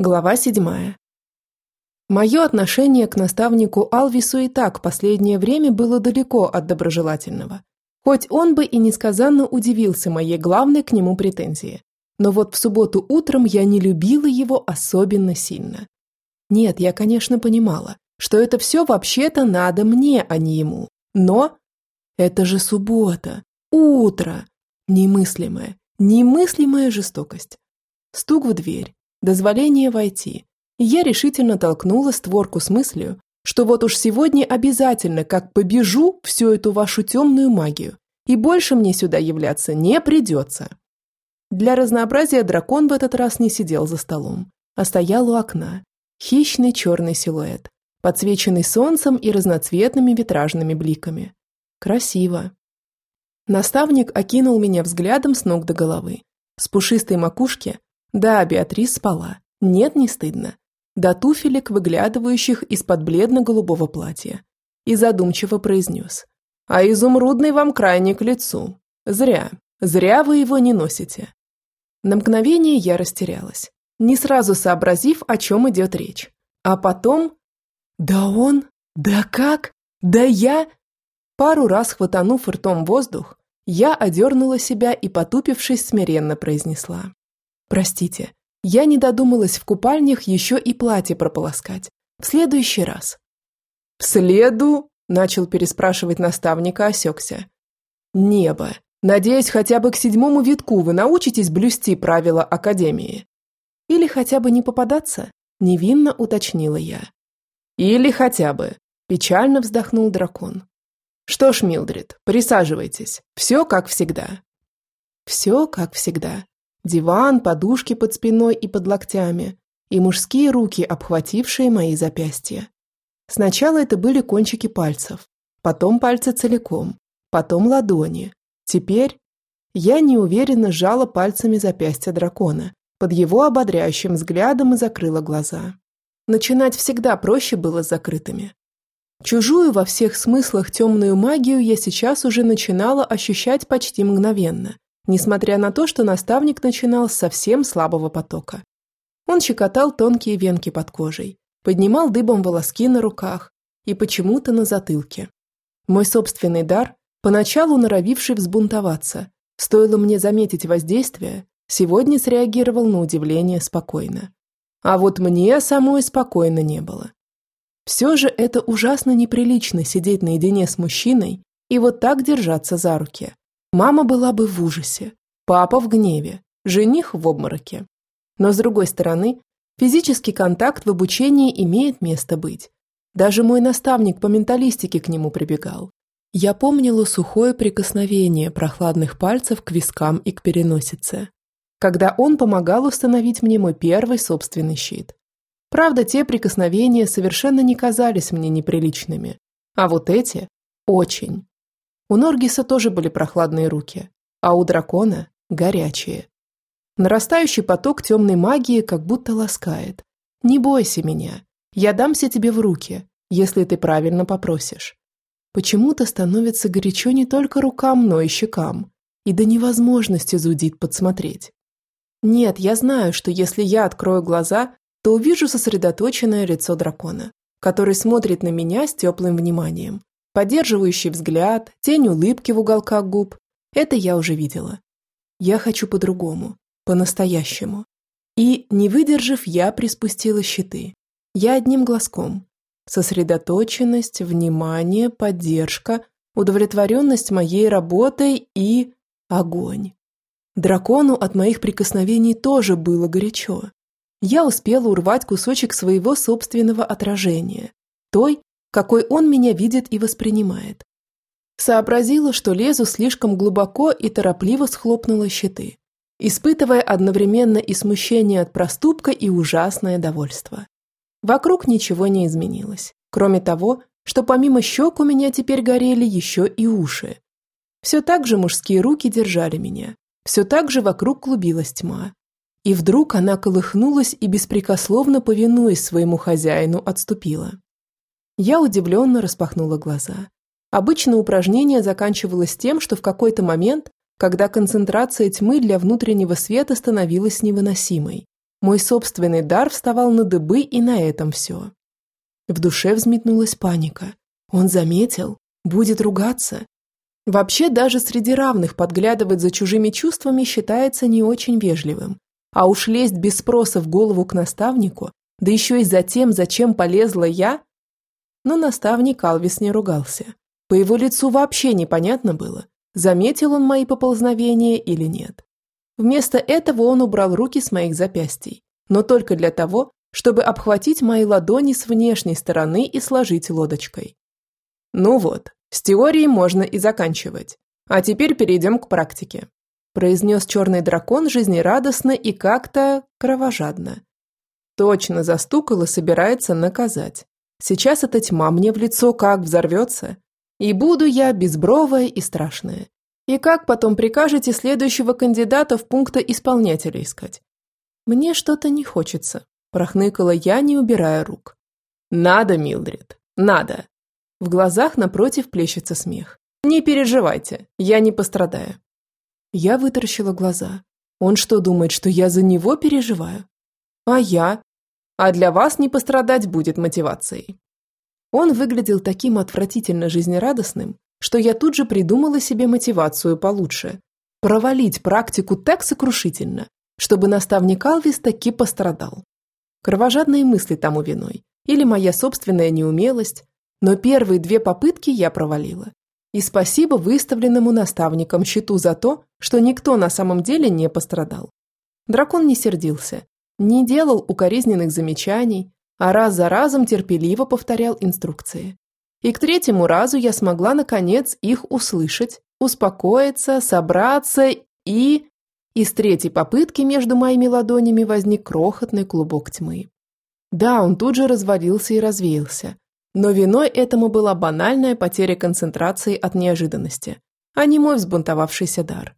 Глава седьмая. Мое отношение к наставнику Алвису и так последнее время было далеко от доброжелательного. Хоть он бы и несказанно удивился моей главной к нему претензии. Но вот в субботу утром я не любила его особенно сильно. Нет, я, конечно, понимала, что это все вообще-то надо мне, а не ему. Но это же суббота, утро. Немыслимая, немыслимая жестокость. Стук в дверь дозволение войти, и я решительно толкнула створку с мыслью, что вот уж сегодня обязательно как побежу всю эту вашу темную магию, и больше мне сюда являться не придется. Для разнообразия дракон в этот раз не сидел за столом, а стоял у окна. Хищный черный силуэт, подсвеченный солнцем и разноцветными витражными бликами. Красиво. Наставник окинул меня взглядом с ног до головы. С пушистой макушки да, Беатрис спала. Нет, не стыдно. До туфелек, выглядывающих из-под бледно-голубого платья. И задумчиво произнес. А изумрудный вам крайне к лицу. Зря. Зря вы его не носите. На мгновение я растерялась, не сразу сообразив, о чем идет речь. А потом... Да он? Да как? Да я... Пару раз хватанув ртом воздух, я одернула себя и, потупившись, смиренно произнесла. Простите, я не додумалась в купальнях еще и платье прополоскать. В следующий раз. В следу? Начал переспрашивать наставника, осекся. Небо. Надеюсь, хотя бы к седьмому витку вы научитесь блюсти правила Академии. Или хотя бы не попадаться? Невинно уточнила я. Или хотя бы. Печально вздохнул дракон. Что ж, Милдрид, присаживайтесь. Все как всегда. Все как всегда. Диван, подушки под спиной и под локтями, и мужские руки, обхватившие мои запястья. Сначала это были кончики пальцев, потом пальцы целиком, потом ладони. Теперь я неуверенно сжала пальцами запястья дракона, под его ободряющим взглядом и закрыла глаза. Начинать всегда проще было с закрытыми. Чужую во всех смыслах темную магию я сейчас уже начинала ощущать почти мгновенно, несмотря на то, что наставник начинал с совсем слабого потока. Он щекотал тонкие венки под кожей, поднимал дыбом волоски на руках и почему-то на затылке. Мой собственный дар, поначалу норовивший взбунтоваться, стоило мне заметить воздействие, сегодня среагировал на удивление спокойно. А вот мне самой спокойно не было. Все же это ужасно неприлично сидеть наедине с мужчиной и вот так держаться за руки. Мама была бы в ужасе, папа в гневе, жених в обмороке. Но с другой стороны, физический контакт в обучении имеет место быть. Даже мой наставник по менталистике к нему прибегал. Я помнила сухое прикосновение прохладных пальцев к вискам и к переносице, когда он помогал установить мне мой первый собственный щит. Правда, те прикосновения совершенно не казались мне неприличными, а вот эти – очень. У Норгиса тоже были прохладные руки, а у дракона – горячие. Нарастающий поток темной магии как будто ласкает. «Не бойся меня, я дамся тебе в руки, если ты правильно попросишь». Почему-то становится горячо не только рукам, но и щекам, и до невозможности зудит подсмотреть. Нет, я знаю, что если я открою глаза, то увижу сосредоточенное лицо дракона, который смотрит на меня с теплым вниманием, Поддерживающий взгляд, тень улыбки в уголках губ – это я уже видела. Я хочу по-другому, по-настоящему. И, не выдержав, я приспустила щиты. Я одним глазком. Сосредоточенность, внимание, поддержка, удовлетворенность моей работой и... огонь. Дракону от моих прикосновений тоже было горячо. Я успела урвать кусочек своего собственного отражения, той, какой он меня видит и воспринимает. Сообразила, что лезу слишком глубоко и торопливо схлопнула щиты, испытывая одновременно и смущение от проступка, и ужасное довольство. Вокруг ничего не изменилось, кроме того, что помимо щек у меня теперь горели еще и уши. Все так же мужские руки держали меня, все так же вокруг клубилась тьма. И вдруг она колыхнулась и, беспрекословно повинуясь своему хозяину, отступила. Я удивленно распахнула глаза. Обычно упражнение заканчивалось тем, что в какой-то момент, когда концентрация тьмы для внутреннего света становилась невыносимой, Мой собственный дар вставал на дыбы, и на этом все. В душе взметнулась паника. Он заметил, будет ругаться. Вообще, даже среди равных подглядывать за чужими чувствами считается не очень вежливым. А уж лезть без спроса в голову к наставнику, да еще и за тем, зачем полезла я. Но наставник Алвис не ругался. По его лицу вообще непонятно было, заметил он мои поползновения или нет. Вместо этого он убрал руки с моих запястий, но только для того, чтобы обхватить мои ладони с внешней стороны и сложить лодочкой. Ну вот, с теорией можно и заканчивать. А теперь перейдем к практике. Произнес черный дракон жизнерадостно и как-то кровожадно. Точно застукал и собирается наказать. Сейчас эта тьма мне в лицо как взорвется. И буду я безбровая и страшная. И как потом прикажете следующего кандидата в пункта исполнителя искать? Мне что-то не хочется, прохныкала я, не убирая рук. Надо, Милдред, надо. В глазах напротив плещется смех. Не переживайте, я не пострадаю. Я вытаращила глаза. Он что, думает, что я за него переживаю? А я? А для вас не пострадать будет мотивацией. Он выглядел таким отвратительно жизнерадостным, что я тут же придумала себе мотивацию получше. Провалить практику так сокрушительно, чтобы наставник Алвис таки пострадал. Кровожадные мысли тому виной, или моя собственная неумелость, но первые две попытки я провалила. И спасибо выставленному наставникам счету за то, что никто на самом деле не пострадал. Дракон не сердился, не делал укоризненных замечаний, а раз за разом терпеливо повторял инструкции. И к третьему разу я смогла, наконец, их услышать, успокоиться, собраться и... Из третьей попытки между моими ладонями возник крохотный клубок тьмы. Да, он тут же развалился и развеялся. Но виной этому была банальная потеря концентрации от неожиданности, а не мой взбунтовавшийся дар.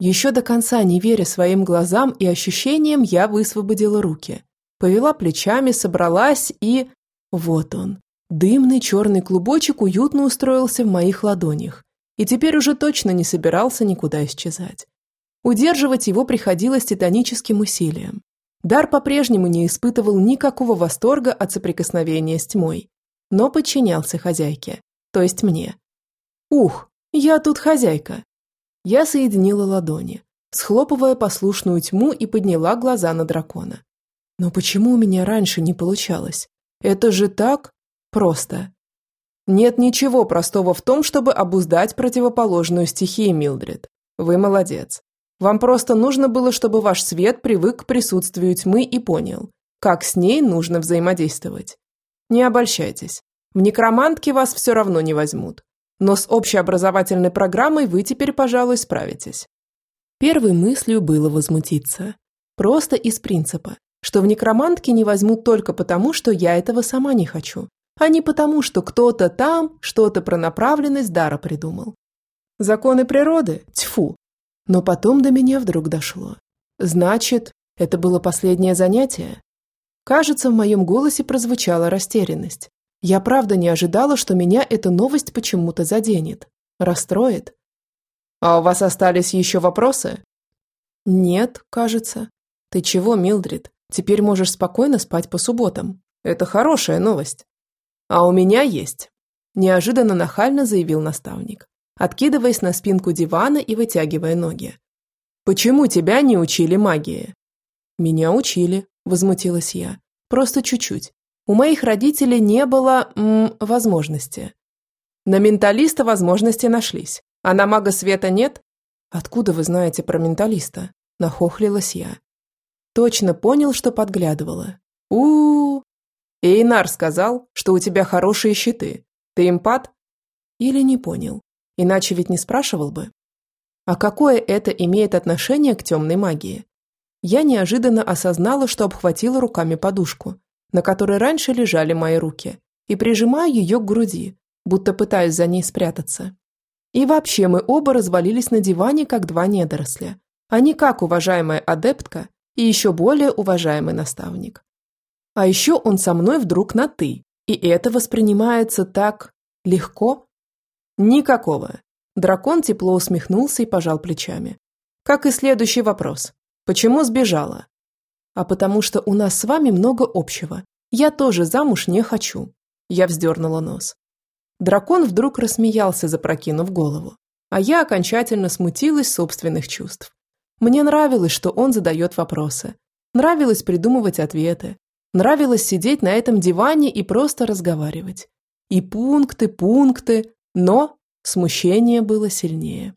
Еще до конца, не веря своим глазам и ощущениям, я высвободила руки. Повела плечами, собралась и... Вот он, Дымный черный клубочек уютно устроился в моих ладонях и теперь уже точно не собирался никуда исчезать. Удерживать его приходилось титаническим усилием. Дар по-прежнему не испытывал никакого восторга от соприкосновения с тьмой, но подчинялся хозяйке, то есть мне. «Ух, я тут хозяйка!» Я соединила ладони, схлопывая послушную тьму и подняла глаза на дракона. «Но почему у меня раньше не получалось? Это же так Просто. Нет ничего простого в том, чтобы обуздать противоположную стихию, Милдред. Вы молодец. Вам просто нужно было, чтобы ваш свет привык к присутствию тьмы и понял, как с ней нужно взаимодействовать. Не обольщайтесь. В некромантке вас все равно не возьмут. Но с общеобразовательной программой вы теперь, пожалуй, справитесь. Первой мыслью было возмутиться. Просто из принципа, что в некромантке не возьмут только потому, что я этого сама не хочу а не потому, что кто-то там что-то про направленность дара придумал. Законы природы? Тьфу! Но потом до меня вдруг дошло. Значит, это было последнее занятие? Кажется, в моем голосе прозвучала растерянность. Я правда не ожидала, что меня эта новость почему-то заденет. Расстроит. «А у вас остались еще вопросы?» «Нет, кажется. Ты чего, Милдрид? Теперь можешь спокойно спать по субботам. Это хорошая новость». «А у меня есть», – неожиданно нахально заявил наставник, откидываясь на спинку дивана и вытягивая ноги. «Почему тебя не учили магии?» «Меня учили», – возмутилась я. «Просто чуть-чуть. У моих родителей не было... М, возможности». «На менталиста возможности нашлись, а на мага света нет?» «Откуда вы знаете про менталиста?» – нахохлилась я. Точно понял, что подглядывала. у, -у, Эйнар сказал, что у тебя хорошие щиты. Ты импат? Или не понял. Иначе ведь не спрашивал бы. А какое это имеет отношение к темной магии? Я неожиданно осознала, что обхватила руками подушку, на которой раньше лежали мои руки, и прижимаю ее к груди, будто пытаюсь за ней спрятаться. И вообще мы оба развалились на диване, как два недоросля, а не как уважаемая адептка и еще более уважаемый наставник. А еще он со мной вдруг на «ты», и это воспринимается так... легко? Никакого. Дракон тепло усмехнулся и пожал плечами. Как и следующий вопрос. Почему сбежала? А потому что у нас с вами много общего. Я тоже замуж не хочу». Я вздернула нос. Дракон вдруг рассмеялся, запрокинув голову. А я окончательно смутилась собственных чувств. Мне нравилось, что он задает вопросы. Нравилось придумывать ответы. Нравилось сидеть на этом диване и просто разговаривать. И пункты, пункты, но смущение было сильнее.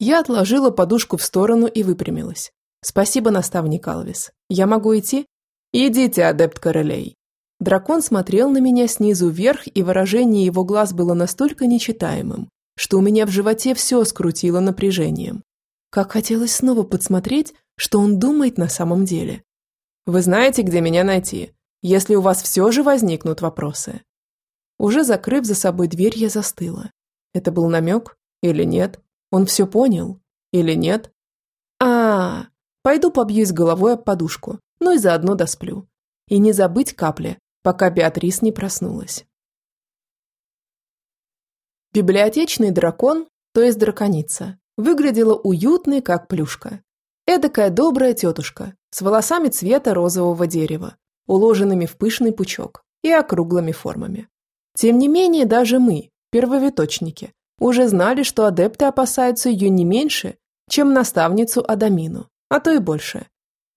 Я отложила подушку в сторону и выпрямилась. «Спасибо, наставник Алвис. Я могу идти?» «Идите, адепт королей». Дракон смотрел на меня снизу вверх, и выражение его глаз было настолько нечитаемым, что у меня в животе все скрутило напряжением. Как хотелось снова подсмотреть, что он думает на самом деле. «Вы знаете, где меня найти, если у вас все же возникнут вопросы?» Уже закрыв за собой дверь, я застыла. Это был намек или нет? Он все понял или нет? Пойду побьюсь головой об подушку, ну и заодно досплю. И не забыть капли, пока Беатрис не проснулась. Библиотечный дракон, то есть драконица, выглядела уютной, как плюшка. Эдакая добрая тетушка, с волосами цвета розового дерева, уложенными в пышный пучок и округлыми формами. Тем не менее, даже мы, первовиточники, уже знали, что адепты опасаются ее не меньше, чем наставницу Адамину, а то и больше.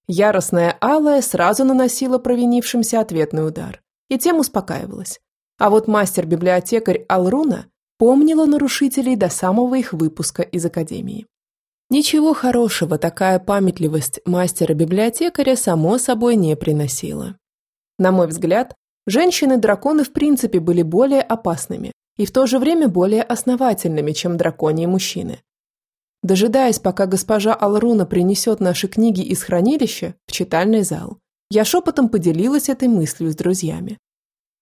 Яростная алая сразу наносила провинившимся ответный удар, и тем успокаивалась. А вот мастер-библиотекарь Алруна помнила нарушителей до самого их выпуска из академии. Ничего хорошего такая памятливость мастера-библиотекаря само собой не приносила. На мой взгляд, женщины-драконы в принципе были более опасными и в то же время более основательными, чем драконьи мужчины. Дожидаясь, пока госпожа Алруна принесет наши книги из хранилища в читальный зал, я шепотом поделилась этой мыслью с друзьями.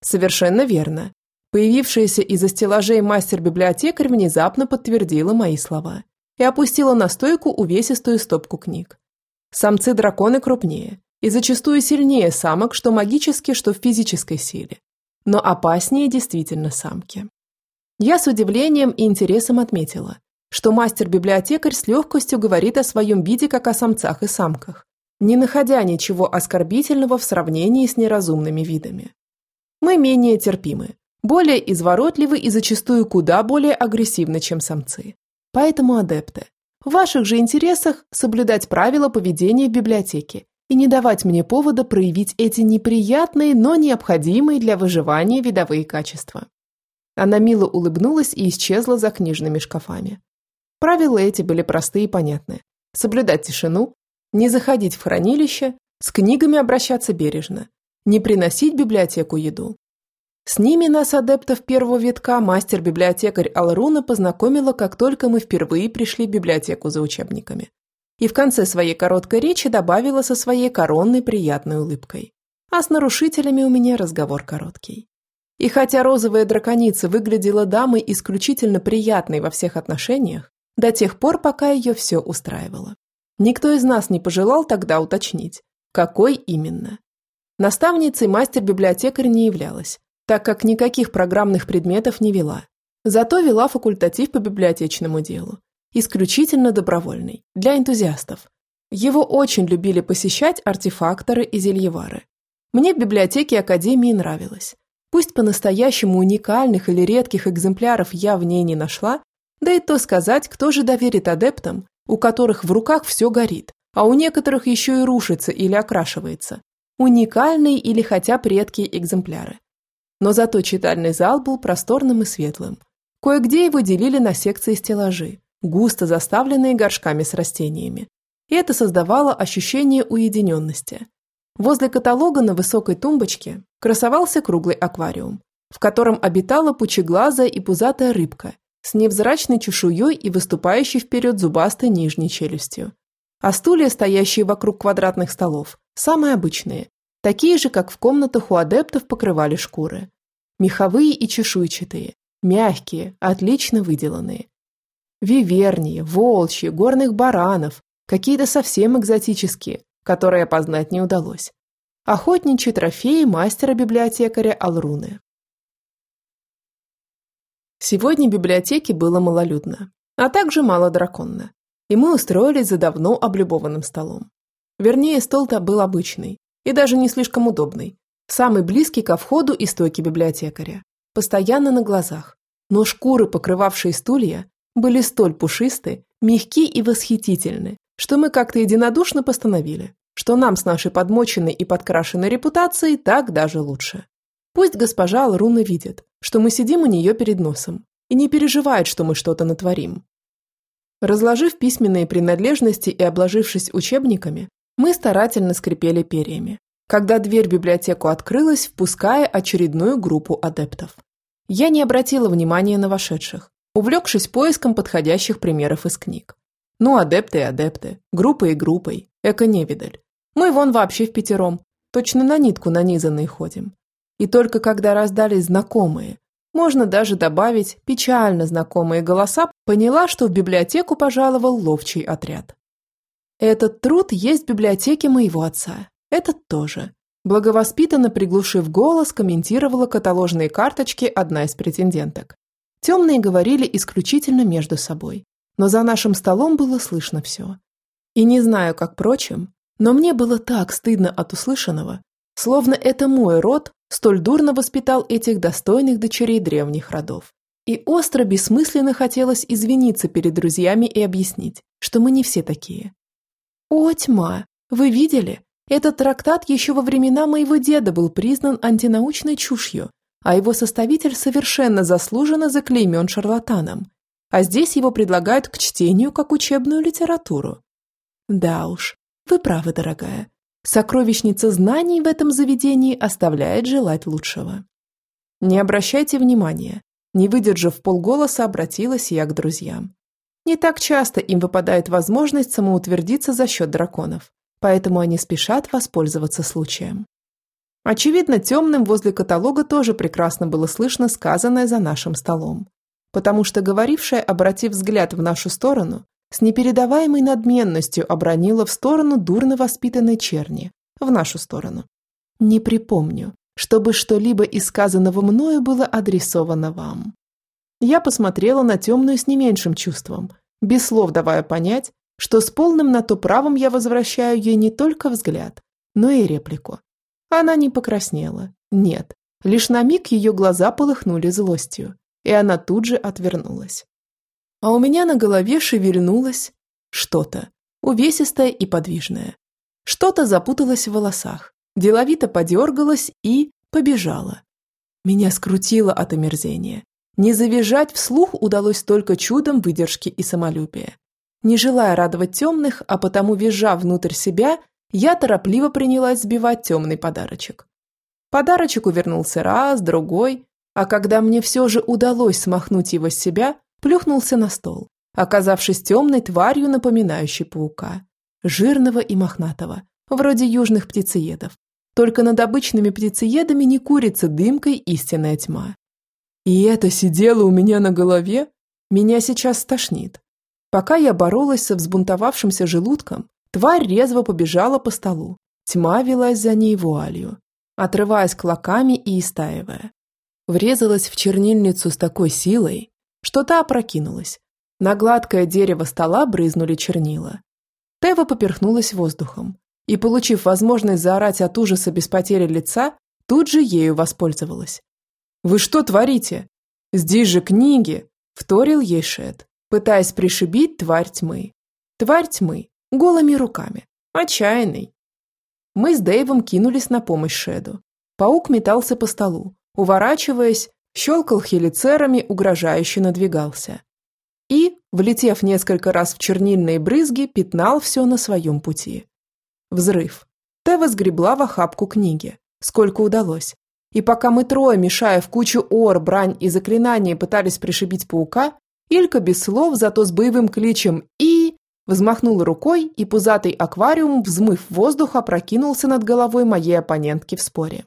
Совершенно верно. Появившаяся из-за стеллажей мастер-библиотекарь внезапно подтвердила мои слова и опустила на стойку увесистую стопку книг. Самцы-драконы крупнее и зачастую сильнее самок, что магически, что в физической силе. Но опаснее действительно самки. Я с удивлением и интересом отметила, что мастер-библиотекарь с легкостью говорит о своем виде как о самцах и самках, не находя ничего оскорбительного в сравнении с неразумными видами. Мы менее терпимы, более изворотливы и зачастую куда более агрессивны, чем самцы. Поэтому, адепты, в ваших же интересах соблюдать правила поведения в библиотеке и не давать мне повода проявить эти неприятные, но необходимые для выживания видовые качества. Она мило улыбнулась и исчезла за книжными шкафами. Правила эти были простые и понятны. Соблюдать тишину, не заходить в хранилище, с книгами обращаться бережно, не приносить в библиотеку еду. С ними нас, адептов первого витка, мастер-библиотекарь Алруна познакомила, как только мы впервые пришли в библиотеку за учебниками. И в конце своей короткой речи добавила со своей коронной приятной улыбкой. А с нарушителями у меня разговор короткий. И хотя розовая драконица выглядела дамой исключительно приятной во всех отношениях, до тех пор, пока ее все устраивало. Никто из нас не пожелал тогда уточнить, какой именно. Наставницей мастер-библиотекарь не являлась, так как никаких программных предметов не вела. Зато вела факультатив по библиотечному делу, исключительно добровольный, для энтузиастов. Его очень любили посещать артефакторы и зельевары. Мне в библиотеке Академии нравилось. Пусть по-настоящему уникальных или редких экземпляров я в ней не нашла, да и то сказать, кто же доверит адептам, у которых в руках все горит, а у некоторых еще и рушится или окрашивается. Уникальные или хотя бы редкие экземпляры. Но зато читальный зал был просторным и светлым. Кое-где его делили на секции стеллажи, густо заставленные горшками с растениями. И это создавало ощущение уединенности. Возле каталога на высокой тумбочке красовался круглый аквариум, в котором обитала пучеглазая и пузатая рыбка с невзрачной чешуей и выступающей вперед зубастой нижней челюстью. А стулья, стоящие вокруг квадратных столов, самые обычные, такие же, как в комнатах у адептов покрывали шкуры. Меховые и чешуйчатые, мягкие, отлично выделанные. Вивернии, волчьи, горных баранов, какие-то совсем экзотические, которые опознать не удалось. Охотничьи трофеи мастера-библиотекаря Алруны. Сегодня в библиотеке было малолюдно, а также мало драконно, и мы устроились за давно облюбованным столом. Вернее, стол-то был обычный и даже не слишком удобный. Самый близкий ко входу и стойке библиотекаря. Постоянно на глазах. Но шкуры, покрывавшие стулья, были столь пушисты, мягки и восхитительны, что мы как-то единодушно постановили, что нам с нашей подмоченной и подкрашенной репутацией так даже лучше. Пусть госпожа Алруна видит, что мы сидим у нее перед носом, и не переживает, что мы что-то натворим. Разложив письменные принадлежности и обложившись учебниками, мы старательно скрипели перьями, когда дверь в библиотеку открылась, впуская очередную группу адептов. Я не обратила внимания на вошедших, увлекшись поиском подходящих примеров из книг. Ну, адепты и адепты, группа и группой, эко-невидаль. Мы вон вообще в пятером, точно на нитку нанизанные ходим. И только когда раздались знакомые, можно даже добавить печально знакомые голоса, поняла, что в библиотеку пожаловал ловчий отряд. Этот труд есть в библиотеке моего отца. Этот тоже. Благовоспитанно приглушив голос, комментировала каталожные карточки одна из претенденток. Темные говорили исключительно между собой, но за нашим столом было слышно все. И не знаю, как прочим, но мне было так стыдно от услышанного, словно это мой род столь дурно воспитал этих достойных дочерей древних родов. И остро бессмысленно хотелось извиниться перед друзьями и объяснить, что мы не все такие. «О, тьма! Вы видели? Этот трактат еще во времена моего деда был признан антинаучной чушью, а его составитель совершенно заслуженно заклеймен шарлатаном. А здесь его предлагают к чтению как учебную литературу. Да уж, вы правы, дорогая. Сокровищница знаний в этом заведении оставляет желать лучшего. Не обращайте внимания. Не выдержав полголоса, обратилась я к друзьям. Не так часто им выпадает возможность самоутвердиться за счет драконов, поэтому они спешат воспользоваться случаем. Очевидно, темным возле каталога тоже прекрасно было слышно сказанное за нашим столом, потому что говорившая, обратив взгляд в нашу сторону, с непередаваемой надменностью обронила в сторону дурно воспитанной черни, в нашу сторону. Не припомню, чтобы что-либо из сказанного мною было адресовано вам. Я посмотрела на темную с не меньшим чувством, без слов давая понять, что с полным на то правом я возвращаю ей не только взгляд, но и реплику. Она не покраснела, нет, лишь на миг ее глаза полыхнули злостью, и она тут же отвернулась а у меня на голове шевельнулось что-то, увесистое и подвижное. Что-то запуталось в волосах, деловито подергалось и побежало. Меня скрутило от омерзения. Не завизжать вслух удалось только чудом выдержки и самолюбия. Не желая радовать темных, а потому визжа внутрь себя, я торопливо принялась сбивать темный подарочек. Подарочек увернулся раз, другой, а когда мне все же удалось смахнуть его с себя, плюхнулся на стол, оказавшись темной тварью, напоминающей паука. Жирного и мохнатого, вроде южных птицеедов. Только над обычными птицеедами не курится дымкой истинная тьма. И это сидело у меня на голове? Меня сейчас стошнит. Пока я боролась со взбунтовавшимся желудком, тварь резво побежала по столу. Тьма велась за ней вуалью, отрываясь клоками и истаивая. Врезалась в чернильницу с такой силой, что та опрокинулась. На гладкое дерево стола брызнули чернила. Тева поперхнулась воздухом и, получив возможность заорать от ужаса без потери лица, тут же ею воспользовалась. «Вы что творите? Здесь же книги!» – вторил ей Шет, пытаясь пришибить тварь тьмы. Тварь тьмы, голыми руками, отчаянный. Мы с Дэйвом кинулись на помощь Шеду. Паук метался по столу, уворачиваясь щелкал хелицерами, угрожающе надвигался. И, влетев несколько раз в чернильные брызги, пятнал все на своем пути. Взрыв. Тева сгребла в охапку книги, сколько удалось. И пока мы трое, мешая в кучу ор, брань и заклинания, пытались пришибить паука, Илька без слов, зато с боевым кличем «И...» взмахнул рукой, и пузатый аквариум, взмыв воздух, опрокинулся над головой моей оппонентки в споре.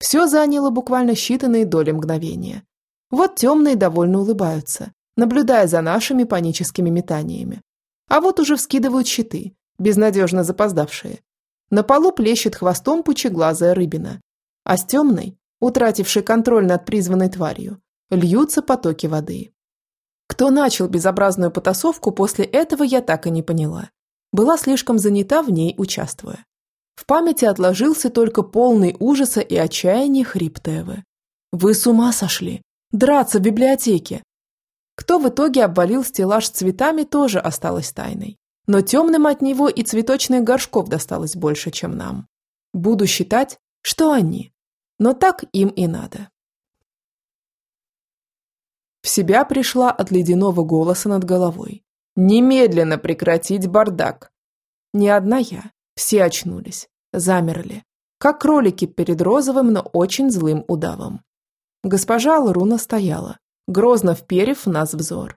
Все заняло буквально считанные доли мгновения. Вот темные довольно улыбаются, наблюдая за нашими паническими метаниями. А вот уже вскидывают щиты, безнадежно запоздавшие. На полу плещет хвостом пучеглазая рыбина. А с темной, утратившей контроль над призванной тварью, льются потоки воды. Кто начал безобразную потасовку после этого, я так и не поняла. была слишком занята в ней, участвуя. В памяти отложился только полный ужаса и отчаяния хрип Тевы. «Вы с ума сошли! Драться в библиотеке!» Кто в итоге обвалил стеллаж с цветами, тоже осталось тайной. Но темным от него и цветочных горшков досталось больше, чем нам. Буду считать, что они. Но так им и надо. В себя пришла от ледяного голоса над головой. «Немедленно прекратить бардак!» Не одна я. Все очнулись. Замерли. Как кролики перед розовым, но очень злым удавом. Госпожа Ларуна стояла, грозно вперев в нас взор.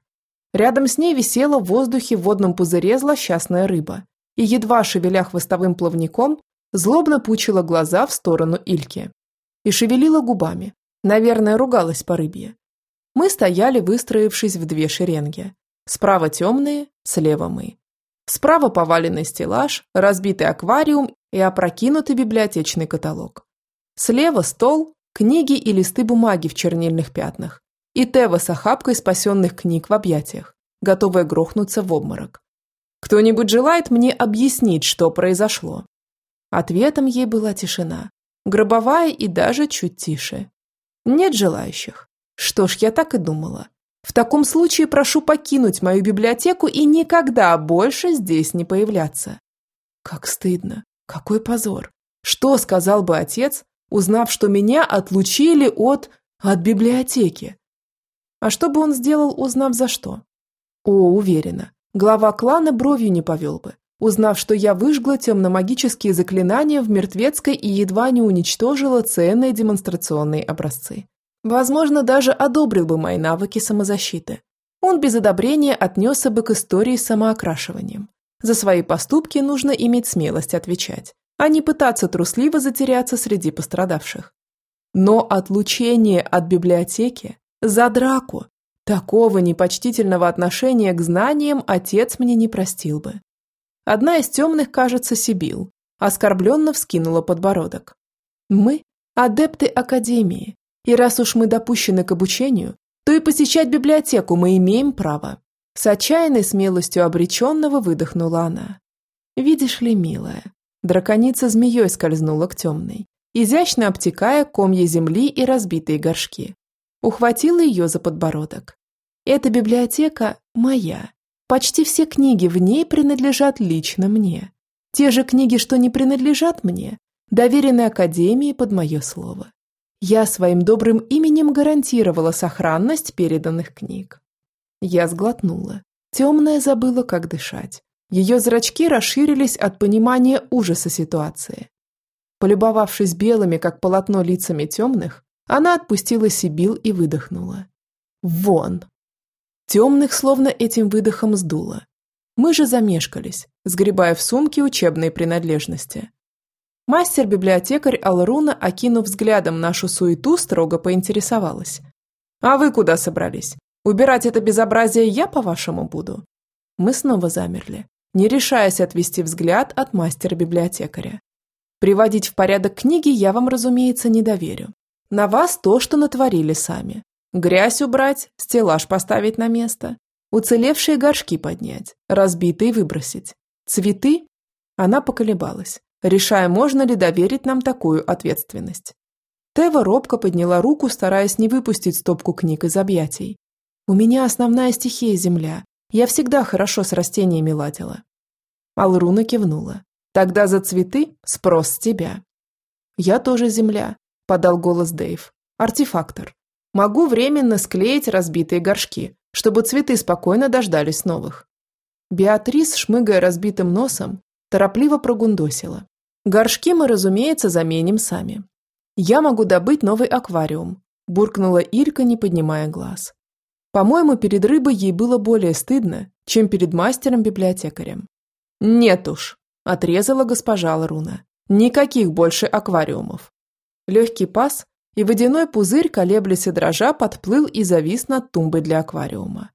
Рядом с ней висела в воздухе в водном пузыре злосчастная рыба и, едва шевеля хвостовым плавником, злобно пучила глаза в сторону Ильки. И шевелила губами. Наверное, ругалась по рыбье. Мы стояли, выстроившись в две шеренги. Справа темные, слева мы. Справа поваленный стеллаж, разбитый аквариум и опрокинутый библиотечный каталог. Слева стол, книги и листы бумаги в чернильных пятнах. И Тева с охапкой спасенных книг в объятиях, готовая грохнуться в обморок. «Кто-нибудь желает мне объяснить, что произошло?» Ответом ей была тишина, гробовая и даже чуть тише. Нет желающих. Что ж, я так и думала. В таком случае прошу покинуть мою библиотеку и никогда больше здесь не появляться. Как стыдно. Какой позор. Что сказал бы отец, узнав, что меня отлучили от... от библиотеки? А что бы он сделал, узнав за что? О, уверена, глава клана бровью не повел бы узнав, что я выжгла темно-магические заклинания в мертвецкой и едва не уничтожила ценные демонстрационные образцы. Возможно, даже одобрил бы мои навыки самозащиты. Он без одобрения отнесся бы к истории с самоокрашиванием. За свои поступки нужно иметь смелость отвечать, а не пытаться трусливо затеряться среди пострадавших. Но отлучение от библиотеки за драку Такого непочтительного отношения к знаниям отец мне не простил бы. Одна из темных, кажется, Сибил, оскорбленно вскинула подбородок. Мы – адепты Академии, и раз уж мы допущены к обучению, то и посещать библиотеку мы имеем право. С отчаянной смелостью обреченного выдохнула она. Видишь ли, милая, драконица змеей скользнула к темной, изящно обтекая комья земли и разбитые горшки. Ухватила ее за подбородок. Эта библиотека моя, Почти все книги в ней принадлежат лично мне. Те же книги, что не принадлежат мне, доверены Академии под мое слово. Я своим добрым именем гарантировала сохранность переданных книг. Я сглотнула. Темная забыла, как дышать. Ее зрачки расширились от понимания ужаса ситуации. Полюбовавшись белыми, как полотно, лицами темных, она отпустила Сибил и выдохнула. «Вон!» Темных словно этим выдохом сдуло. Мы же замешкались, сгребая в сумки учебные принадлежности. Мастер-библиотекарь Алруна, окинув взглядом нашу суету, строго поинтересовалась. «А вы куда собрались? Убирать это безобразие я, по-вашему, буду?» Мы снова замерли, не решаясь отвести взгляд от мастера-библиотекаря. Приводить в порядок книги я вам, разумеется, не доверю. На вас то, что натворили сами. Грязь убрать, стеллаж поставить на место, уцелевшие горшки поднять, разбитые выбросить. Цветы? Она поколебалась, решая, можно ли доверить нам такую ответственность. Тева робко подняла руку, стараясь не выпустить стопку книг из объятий. «У меня основная стихия – земля. Я всегда хорошо с растениями ладила». Алруна кивнула. «Тогда за цветы спрос с тебя». «Я тоже земля», – подал голос Дэйв. «Артефактор. Могу временно склеить разбитые горшки, чтобы цветы спокойно дождались новых. Беатрис, шмыгая разбитым носом, торопливо прогундосила. Горшки мы, разумеется, заменим сами. Я могу добыть новый аквариум, буркнула Ирка, не поднимая глаз. По-моему, перед рыбой ей было более стыдно, чем перед мастером-библиотекарем. «Нет уж», – отрезала госпожа Ларуна. «Никаких больше аквариумов». Легкий пас, и водяной пузырь, колеблясь и дрожа, подплыл и завис над тумбой для аквариума.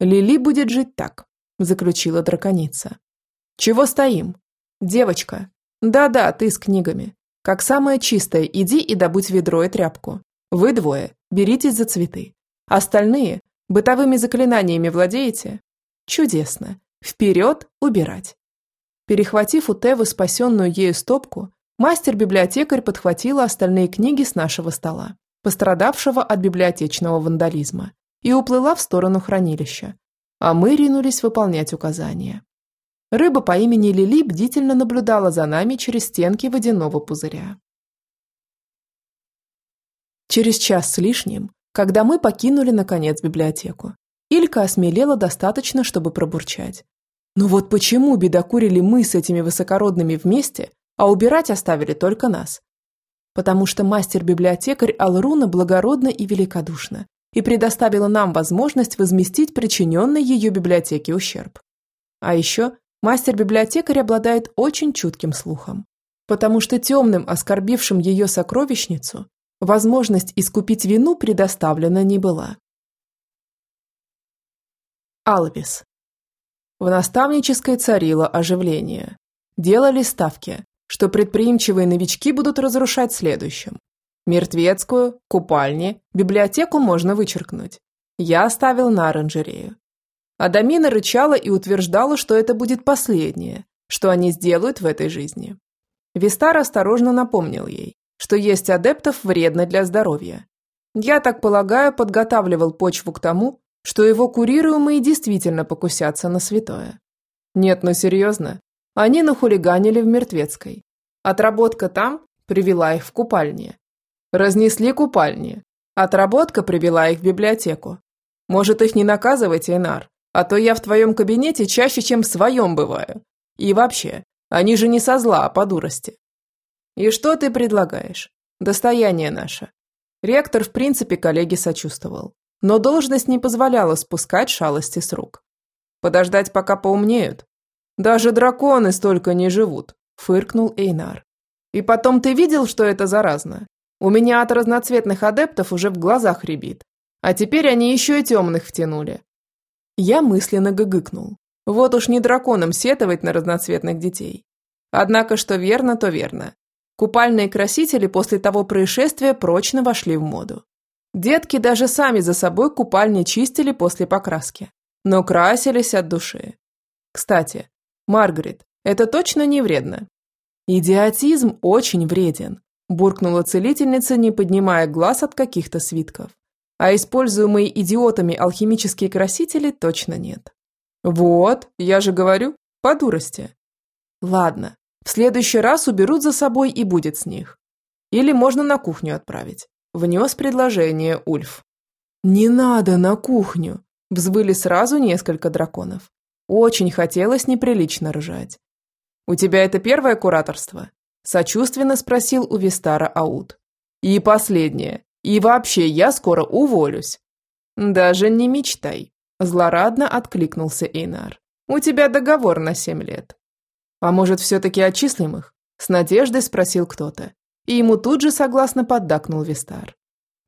«Лили будет жить так», – заключила драконица. «Чего стоим?» «Девочка». «Да-да, ты с книгами. Как самое чистое, иди и добудь ведро и тряпку. Вы двое, беритесь за цветы. Остальные, бытовыми заклинаниями владеете?» «Чудесно. Вперед убирать». Перехватив у Тевы спасенную ею стопку, мастер-библиотекарь подхватила остальные книги с нашего стола, пострадавшего от библиотечного вандализма, и уплыла в сторону хранилища. А мы ринулись выполнять указания. Рыба по имени Лили бдительно наблюдала за нами через стенки водяного пузыря. Через час с лишним, когда мы покинули, наконец, библиотеку, Илька осмелела достаточно, чтобы пробурчать. «Ну вот почему бедокурили мы с этими высокородными вместе, а убирать оставили только нас? Потому что мастер-библиотекарь Алруна благородна и великодушна и предоставила нам возможность возместить причиненный ее библиотеке ущерб. А еще мастер-библиотекарь обладает очень чутким слухом, потому что темным, оскорбившим ее сокровищницу, возможность искупить вину предоставлена не была. Алвис. В наставнической царило оживление. Делали ставки, что предприимчивые новички будут разрушать следующим. Мертвецкую, купальни, библиотеку можно вычеркнуть. Я оставил на оранжерею. Адамина рычала и утверждала, что это будет последнее, что они сделают в этой жизни. Вистар осторожно напомнил ей, что есть адептов вредно для здоровья. Я так полагаю, подготавливал почву к тому, что его курируемые действительно покусятся на святое. Нет, ну серьезно, они нахулиганили в Мертвецкой. Отработка там привела их в купальне. Разнесли купальни. Отработка привела их в библиотеку. Может, их не наказывать, Эйнар, а то я в твоем кабинете чаще, чем в своем бываю. И вообще, они же не со зла, а по дурости. И что ты предлагаешь? Достояние наше. Ректор, в принципе, коллеге сочувствовал, но должность не позволяла спускать шалости с рук. Подождать, пока поумнеют? Даже драконы столько не живут, фыркнул Эйнар. И потом ты видел, что это заразно? У меня от разноцветных адептов уже в глазах рябит. А теперь они еще и темных втянули. Я мысленно гыгыкнул. Вот уж не драконам сетовать на разноцветных детей. Однако, что верно, то верно. Купальные красители после того происшествия прочно вошли в моду. Детки даже сами за собой купальни чистили после покраски, но красились от души. Кстати, Маргарет, это точно не вредно? Идиотизм очень вреден, буркнула целительница, не поднимая глаз от каких-то свитков. А используемые идиотами алхимические красители точно нет. Вот, я же говорю, по дурости. Ладно, в следующий раз уберут за собой и будет с них. Или можно на кухню отправить. Внес предложение Ульф. «Не надо на кухню!» Взвыли сразу несколько драконов. Очень хотелось неприлично ржать. «У тебя это первое кураторство?» Сочувственно спросил у Вистара Аут. «И последнее. И вообще, я скоро уволюсь». «Даже не мечтай», – злорадно откликнулся Эйнар. «У тебя договор на семь лет». «А может, все-таки отчислим их?» – с надеждой спросил кто-то. И ему тут же согласно поддакнул Вистар.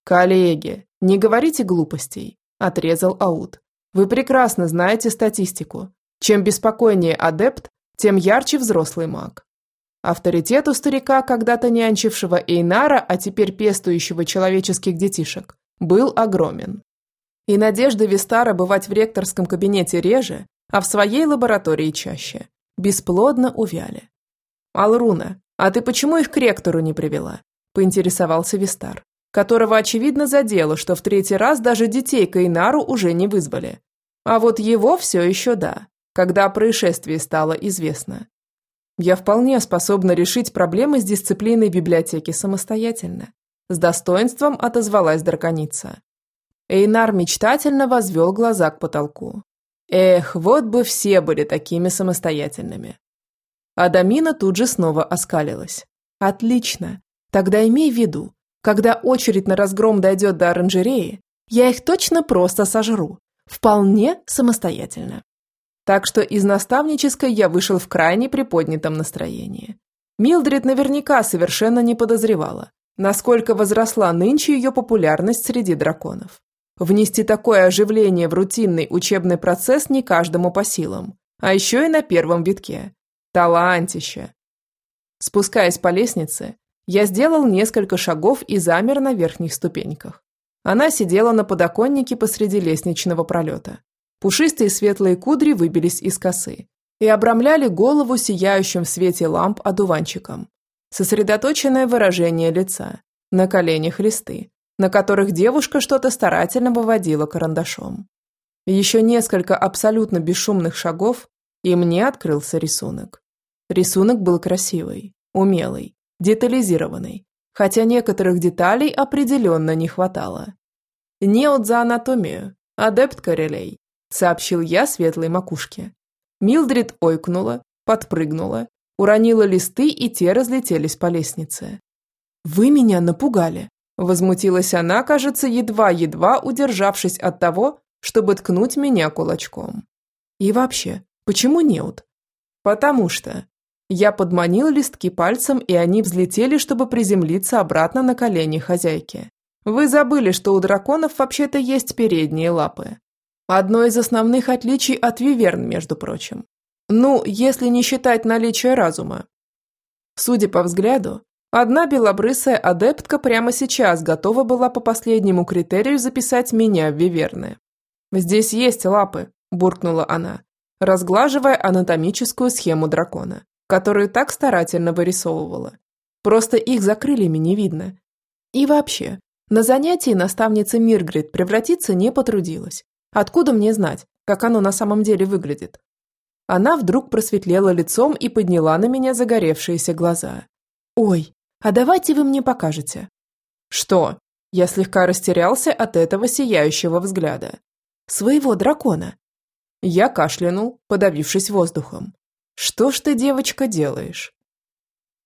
«Коллеги, не говорите глупостей», – отрезал Аут. «Вы прекрасно знаете статистику. Чем беспокойнее адепт, тем ярче взрослый маг. Авторитет у старика, когда-то нянчившего Эйнара, а теперь пестующего человеческих детишек, был огромен. И надежды Вистара бывать в ректорском кабинете реже, а в своей лаборатории чаще, бесплодно увяли. «Алруна, а ты почему их к ректору не привела?» – поинтересовался Вистар, которого, очевидно, задело, что в третий раз даже детей к Эйнару уже не вызвали. А вот его все еще да, когда о происшествии стало известно. Я вполне способна решить проблемы с дисциплиной библиотеки самостоятельно. С достоинством отозвалась драконица. Эйнар мечтательно возвел глаза к потолку. Эх, вот бы все были такими самостоятельными. Адамина тут же снова оскалилась. Отлично. Тогда имей в виду, когда очередь на разгром дойдет до оранжереи, я их точно просто сожру. Вполне самостоятельно. Так что из наставнической я вышел в крайне приподнятом настроении. Милдрид наверняка совершенно не подозревала, насколько возросла нынче ее популярность среди драконов. Внести такое оживление в рутинный учебный процесс не каждому по силам, а еще и на первом витке. Талантище! Спускаясь по лестнице, я сделал несколько шагов и замер на верхних ступеньках. Она сидела на подоконнике посреди лестничного пролета. Пушистые светлые кудри выбились из косы. и обрамляли голову сияющим в свете ламп одуванчиком. Сосредоточенное выражение лица, на коленях листы, на которых девушка что-то старательно выводила карандашом. Еще несколько абсолютно бесшумных шагов, и мне открылся рисунок. Рисунок был красивый, умелый, детализированный, хотя некоторых деталей определенно не хватало. «Неот за анатомию, адепт Корелей», – сообщил я светлой макушке. Милдрид ойкнула, подпрыгнула, уронила листы, и те разлетелись по лестнице. «Вы меня напугали», – возмутилась она, кажется, едва-едва удержавшись от того, чтобы ткнуть меня кулачком. «И вообще, почему неуд?» «Потому что...» Я подманил листки пальцем, и они взлетели, чтобы приземлиться обратно на колени хозяйки. Вы забыли, что у драконов вообще-то есть передние лапы. Одно из основных отличий от виверн, между прочим. Ну, если не считать наличие разума. Судя по взгляду, одна белобрысая адептка прямо сейчас готова была по последнему критерию записать меня в виверны. «Здесь есть лапы», – буркнула она, разглаживая анатомическую схему дракона, которую так старательно вырисовывала. Просто их за крыльями не видно. И вообще, на занятии наставница Миргрид превратиться не потрудилась. Откуда мне знать, как оно на самом деле выглядит? Она вдруг просветлела лицом и подняла на меня загоревшиеся глаза. «Ой, а давайте вы мне покажете». «Что?» Я слегка растерялся от этого сияющего взгляда. «Своего дракона». Я кашлянул, подавившись воздухом. «Что ж ты, девочка, делаешь?»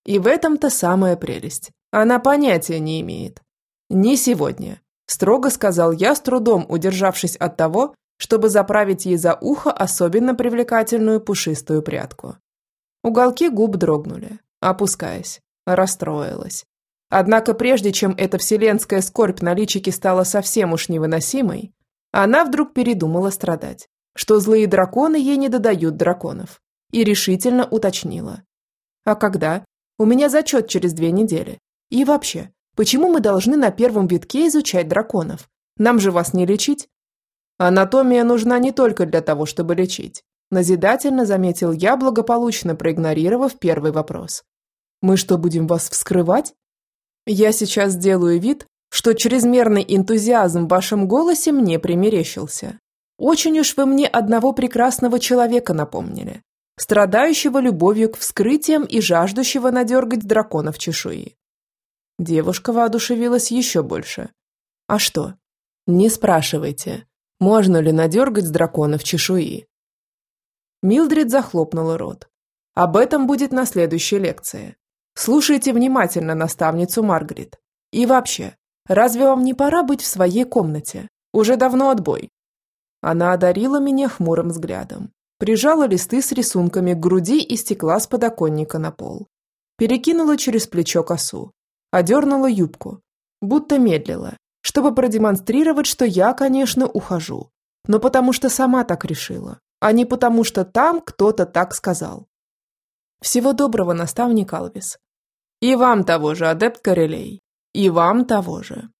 И в этом-то самая прелесть. Она понятия не имеет. Не сегодня. Строго сказал я, с трудом удержавшись от того, чтобы заправить ей за ухо особенно привлекательную пушистую прядку. Уголки губ дрогнули, опускаясь, расстроилась. Однако прежде чем эта вселенская скорбь на личике стала совсем уж невыносимой, она вдруг передумала страдать, что злые драконы ей не додают драконов, и решительно уточнила. «А когда? У меня зачет через две недели. И вообще, Почему мы должны на первом витке изучать драконов? Нам же вас не лечить. Анатомия нужна не только для того, чтобы лечить. Назидательно заметил я, благополучно проигнорировав первый вопрос. Мы что, будем вас вскрывать? Я сейчас сделаю вид, что чрезмерный энтузиазм в вашем голосе мне примерещился. Очень уж вы мне одного прекрасного человека напомнили, страдающего любовью к вскрытиям и жаждущего надергать драконов чешуи. Девушка воодушевилась еще больше. А что? Не спрашивайте, можно ли надергать с драконов чешуи. Милдрид захлопнула рот. Об этом будет на следующей лекции. Слушайте внимательно наставницу Маргарет. И вообще, разве вам не пора быть в своей комнате? Уже давно отбой. Она одарила меня хмурым взглядом, прижала листы с рисунками к груди и стекла с подоконника на пол. Перекинула через плечо косу одернула юбку, будто медлила, чтобы продемонстрировать, что я, конечно, ухожу, но потому что сама так решила, а не потому что там кто-то так сказал. Всего доброго, наставник Алвис. И вам того же, адепт Корелей. И вам того же.